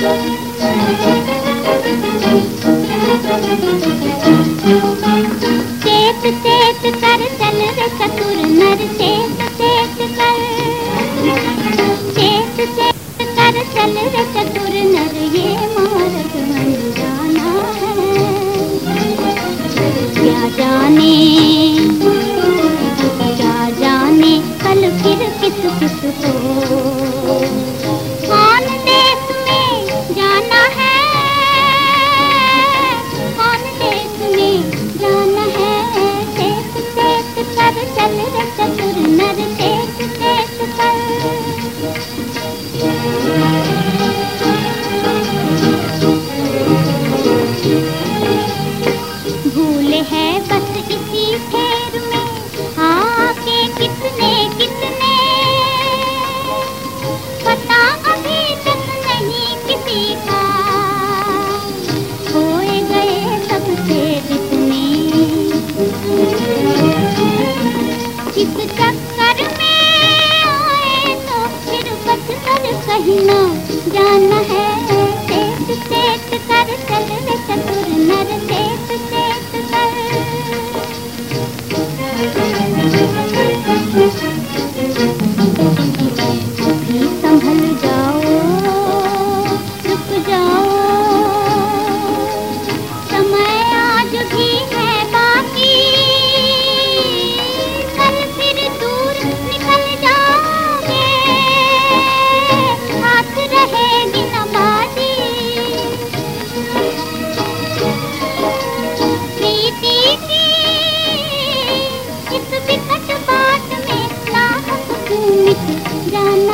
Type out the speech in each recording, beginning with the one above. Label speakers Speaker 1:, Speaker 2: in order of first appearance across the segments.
Speaker 1: चेत चेत कर, चल रे चतुर नर कर। चल रे नर, ये मार्ग अनजाना है। क्या जाने जाने, कल फिर किस किस को है, बस इसी फेर में। आके कितने कितने? पता अभी तक नहीं किसी का। खोए गए सबसे जितने। इस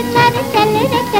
Speaker 1: चल चल रे चल